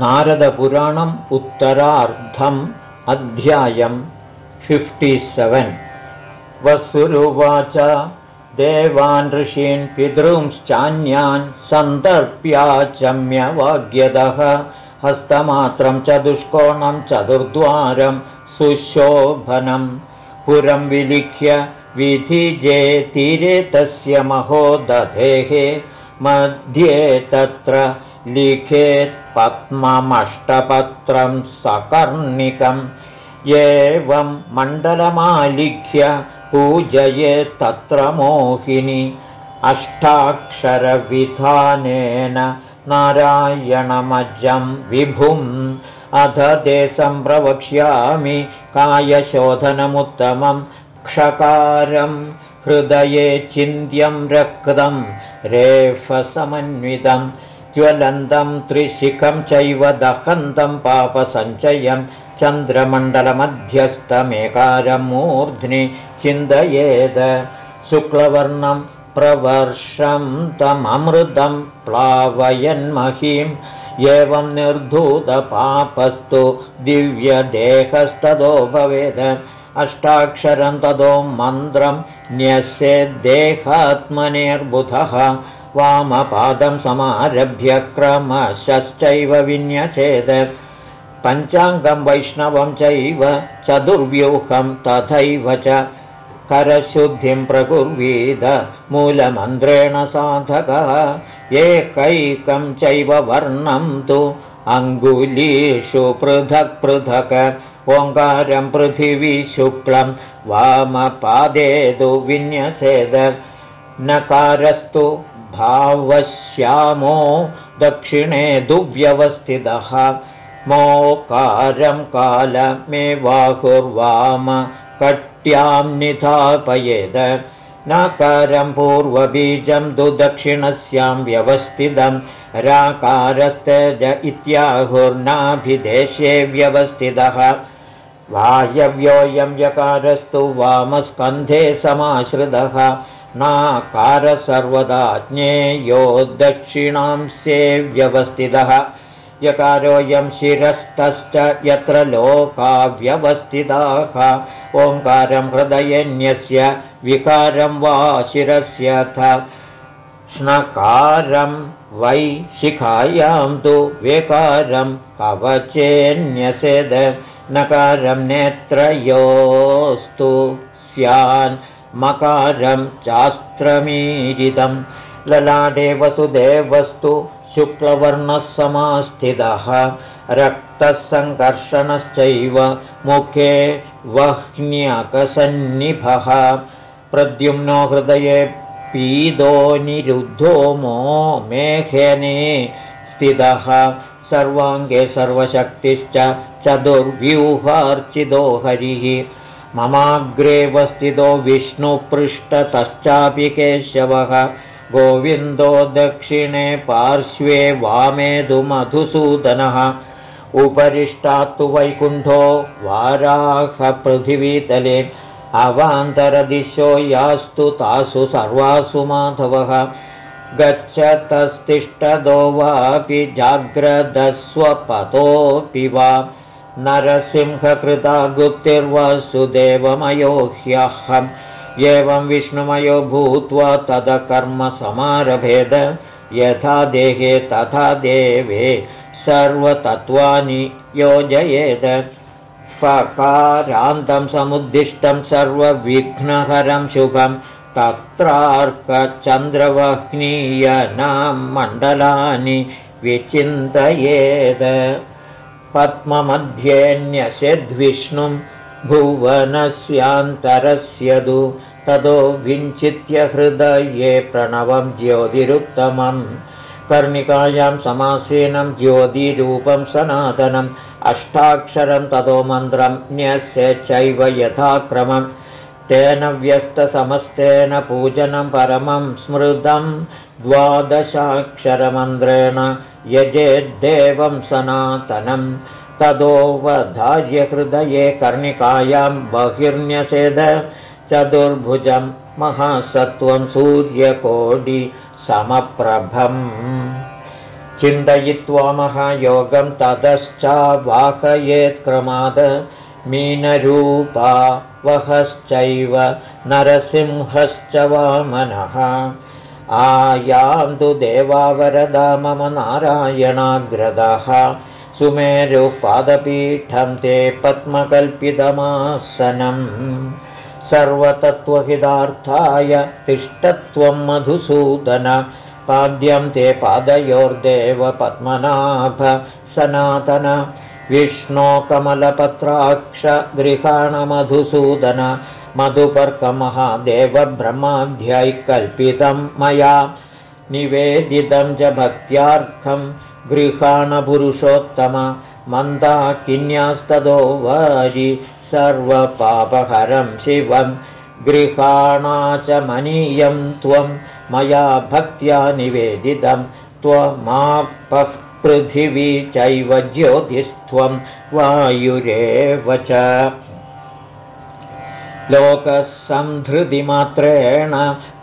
नारदपुराणम् उत्तरार्धम् अध्यायम् फिफ्टिसेवेन् वसुरुवाच। देवान् ऋषीन् पितृंश्चान्यान् सन्दर्प्याचम्यवाग्यदः। हस्तमात्रं चतुष्कोणं चतुर्द्वारं सुशोभनं पुरं विलिख्य विधिजे तीरे तस्य महोदधेः। मध्ये तत्र लिखेत् पद्ममष्टपत्रं सकर्णिकम् एवं मण्डलमालिख्य पूजयेत्तत्र मोहिनि। अष्टाक्षरविधानेन नारायणमजं विभुम्। अथ ते सम्प्रवक्ष्यामि कायशोधनमुत्तमं। क्षकारं हृदये चिन्त्यं रक्तं रेफसमन्वितम् ज्वलन्तं त्रिशिखं चैव दहन्तं पापसञ्चयं चन्द्रमण्डलमध्यस्थमेकारं मूर्ध्नि शुक्लवर्णं प्रवर्षं तममृतं प्लावयन्महीं एवं निर्धूतपापस्तु दिव्यदेहस्ततो भवेद। अष्टाक्षरं ततो मन्त्रं न्यस्येद्देहात्मनेर्बुधः वामपादं समारभ्य क्रमशश्चैव विन्यसेद पञ्चाङ्गं वैष्णवं चैव चतुर्व्यूहं तथैव च करशुद्धिं प्रकुर्वीद मूलमन्त्रेण साधकः. एकैकं चैव वर्णं तु अङ्गुलीषु पृथक् पृथक् ओङ्कारं पृथिवी शुक्लं वामपादे तु विन्यसेद नकारस्तु भावश्यामो दक्षिणे दुव्यवस्थितः। मोकारं कालमेवाहुर्वाम कट्यां निधापयेद। नकारं पूर्वबीजं दुदक्षिणस्यां व्यवस्थितं। राकारस्तज इत्याहुर्नाभिदेशे व्यवस्थितः। वायव्योऽयं यकारस्तु वामस्कन्धे समाश्रितः नाकारसर्वदा ज्ञेयो दक्षिणांस्ये व्यवस्थितः। यकारोऽयं शिरस्तश्च यत्र लोका व्यवस्थिताः ओङ्कारं हृदयन्यस्य विकारं वा शिरस्यथ स्नकारं वै शिखायां तु वेकारं कवचेन्यसेद नकारं नेत्रयोस्तु स्यान् मकारं चास्त्रमीरितं ललाटे वसुदेवस्तु शुक्लवर्णः समास्थितः रक्तः सङ्कर्षणश्चैव मुखे वह्न्यकसन्निभः। प्रद्युम्नो हृदये पीदो निरुद्धो मो मेघने स्थितः। सर्वाङ्गे सर्वशक्तिश्च चतुर्व्यूहार्चितो हरिः ममाग्रे वस्थितो विष्णुपृष्ठतश्चापि केशवः। गोविन्दो दक्षिणे पार्श्वे वामेदु मधुसूदनः। उपरिष्टात्तु वैकुण्ठो वाराहपृथिवीतले अवान्तरदिशो यास्तु तासु सर्वासु माधवः। गच्छतस्तिष्ठदो वापि जाग्रदस्वपतोऽपि वा नरसिंहकृता गुप्तिर्वसुदेवमयो ह्यहम् एवं विष्णुमयो भूत्वा तदकर्मसमारभेद यथा देहे तथा देवे सर्वतत्त्वानि योजयेद। फकारान्तं समुद्दिष्टं सर्वविघ्नहरं शुभं। तत्रार्कचन्द्रवह्नीयनां मण्डलानि विचिन्तयेद पद्ममध्येऽन्यस्यद्विष्णुं भुवनस्यान्तरस्य दु ततो विञ्चित्य हृदये प्रणवं ज्योतिरुत्तमम्। कर्णिकायां समासीनं ज्योतिरूपं सनातनम् अष्टाक्षरं ततो मन्त्रं न्यस्य चैव यथाक्रमम्। तेन व्यस्तसमस्तेन पूजनं परमं स्मृतं द्वादशाक्षरमन्त्रेण यजेद्देवं सनातनम् ततोऽवधार्यहृदये कर्णिकायां बहिर्न्यसेद चतुर्भुजं महासत्त्वं सूर्यकोटिसमप्रभम् चिन्तयित्वा महायोगं ततश्चावाहयेत्क्रमाद मीनरूपा वहश्चैव नरसिंहश्च वामनः आयान्तु देवावरदा मम नारायणाग्रदः। सुमेरुपादपीठं ते पद्मकल्पितमासनम् सर्वतत्त्वहितार्थाय तिष्ठत्वं मधुसूदन। पाद्यं ते पादयोर्देव पद्मनाभ। सनातन। विष्णो कमलपत्राक्ष गृहाणमधुसूदन मधुपर्कमहादेवब्रह्माध्यै कल्पितं मया निवेदितं च भक्त्यार्थं गृहाणपुरुषोत्तम मन्दाकिन्यास्तदो वारि सर्वपापहरं शिवं गृहाणा च मनीयं त्वं मया भक्त्या निवेदितं त्वमापः पृथिवी चैव ज्योतिस्त्वं वायुरेव च लोकसंहृतिमात्रेण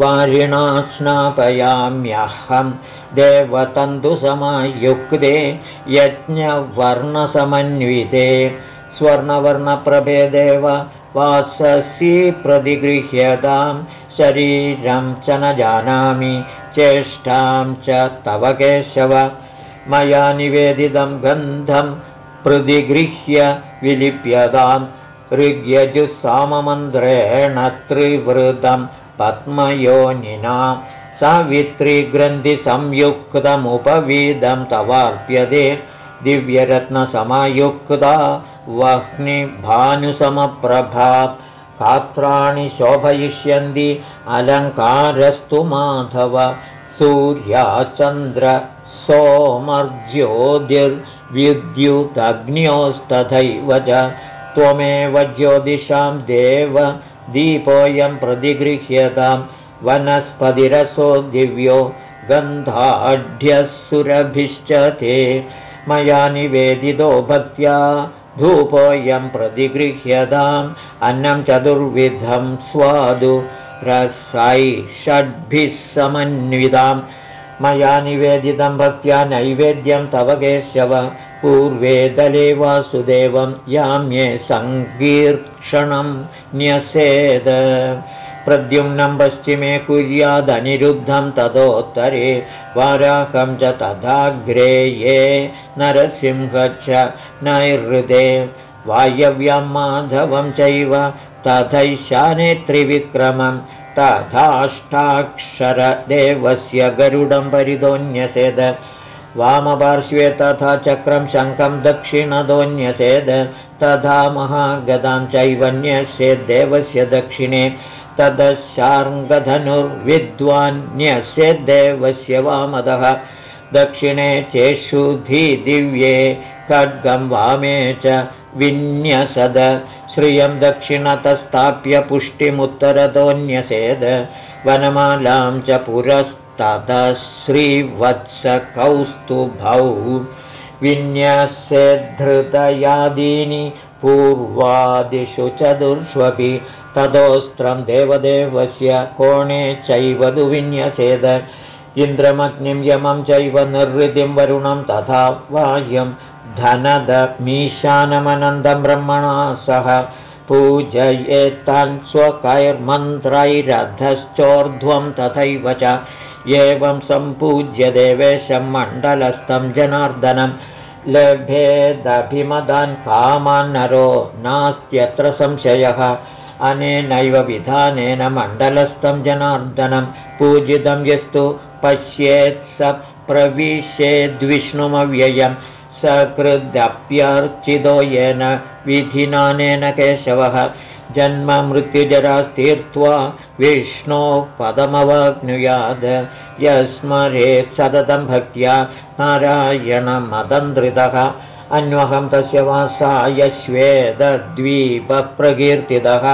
वारिणा स्नापयाम्यहं देवतन्तुसमयुक्ते यज्ञवर्णसमन्विते। स्वर्णवर्णप्रभेदेव वाससी प्रतिगृह्यतां शरीरं च न जानामि। चेष्टां च तव केशव। मया निवेदितं गन्धं प्रतिगृह्य विलिप्यताम् ऋग्यजुस्साममन्त्रेण त्रिवृतं पद्मयोनिना सावित्रीग्रन्थिसंयुक्तमुपवीदं तवार्प्यते दिव्यरत्नसमयुक्ता वह्निभानुसमप्रभा पात्राणि शोभयिष्यन्ति। अलङ्कारस्तु माधव। सूर्याचन्द्र सोमर्ज्योतिर्विद्युदग्न्योस्तथैव च त्वमेव ज्योतिषां देव दीपोऽयं प्रतिगृह्यतां वनस्पतिरसो दिव्यो गन्धाढ्यः सुरभिश्च ते। मया निवेदितो भक्त्या धूपोऽयं प्रतिगृह्यताम् अन्नं चतुर्विधं स्वादु रसै षड्भिः समन्विताम्। मया निवेदितं भक्त्या नैवेद्यं तव केशव पूर्वे दले वासुदेवं याम्ये सङ्कीर्षणं न्यसेद। प्रद्युम्नं पश्चिमे कुर्यादनिरुद्धं ततोत्तरे वाराहं च तथाग्रे ये नरसिंह च नैहृदे वायव्यं माधवं चैव तथैशाने त्रिविक्रमं तथाष्टाक्षरदेवस्य गरुडं परिदोन्यसेद वामपार्श्वे तथा चक्रं शङ्खं दक्षिणदोऽन्यसेद तथा महागदां चैवन्यस्येद्देवस्य दक्षिणे तदशार्ङ्गधनुर्विद्वान्यस्येद्देवस्य वामदः दक्षिणे चेषुधि दिव्ये खड्गं वामे च विन्यसद श्रियं दक्षिणतस्थाप्य पुष्टिमुत्तरतोऽन्यसेद वनमालां च पुरस्ततः श्रीवत्सकौस्तुभौ विन्यसेद्धृतयादीनि पूर्वादिषु चतुर्ष्वपि ततोऽस्त्रं देवदेवस्य कोणे चैव दुविन्यसेद इन्द्रमग्निं यमं चैव निर्वृतिं वरुणं तथा वाह्यम् धनदमीशानमनन्दं ब्रह्मणा सह पूजयेत्तान् स्वकैर्मन्त्रैरधश्चोर्ध्वं तथैव च एवं सम्पूज्य देवेशं मण्डलस्थं जनार्दनं। लभेदभिमदान् कामान्नरो नास्त्यत्र संशयः। अनेनैव विधानेन मण्डलस्थं जनार्दनं। पूजितं यस्तु पश्येत् स प्रविशेद्विष्णुमव्ययम् सकृदप्यर्चितो येन विधिनानेन केशवः जन्ममृत्युजरास्तीर्त्वा विष्णोः पदमवग्नुयाद यस्मरेत् सततं भक्त्या नारायणमदन्द्रितः अन्वहं तस्य वासाय श्वेदद्वीपप्रकीर्तितः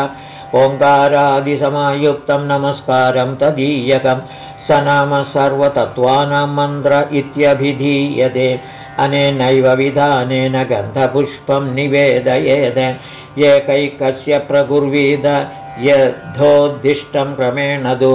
ओङ्कारादिसमायुक्तं नमस्कारं तदीयकं। स नाम सर्वतत्त्वानां मन्त्र इत्यभिधीयते। अनेनैव विधानेन गन्धपुष्पं निवेदयेद एकैकस्य प्रकुर्वीद यद्धोद्दिष्टं क्रमेण तु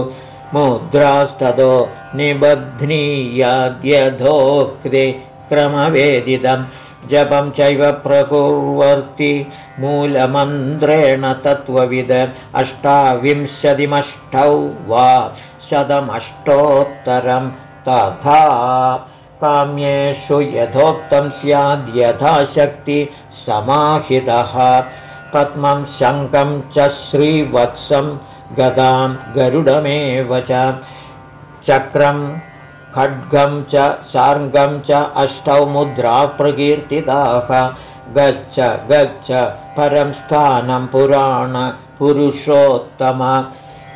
मुद्रास्ततो निबध्नीयाद्यधोक्ते क्रमवेदितं। जपं चैव प्रकुर्वर्ति मूलमन्त्रेण तत्त्वविद। अष्टाविंशतिमष्टौ वा शतमष्टोत्तरं तथा काम्येषु यथोक्तं स्याद्यथाशक्ति समाहितः पद्मं शङ्कं च श्रीवत्सं गदां गरुडमेव च। चक्रं खड्गं च सार्गं च अष्टौ मुद्रा प्रकीर्तिताः। गच्छ गच्छ परं स्थानं पुराण पुरुषोत्तम।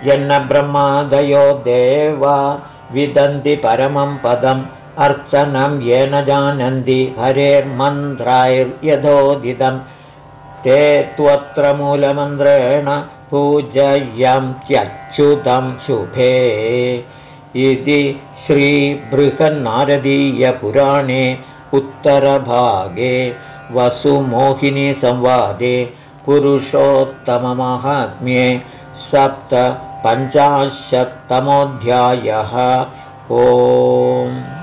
यन्न ब्रह्मादयो देवा विदन्ति परमं पदम् अर्चनं येन जानन्ति हरेर्मन्त्रायर्यथोदितं ते त्वत्र मूलमन्त्रेण पूजयन्त्यच्युतं शुभे इति श्रीबृहन्नारदीयपुराणे उत्तरभागे वसुमोहिनीसंवादे पुरुषोत्तममाहात्म्ये सप्तपञ्चाशत्तमोऽध्यायः ओम्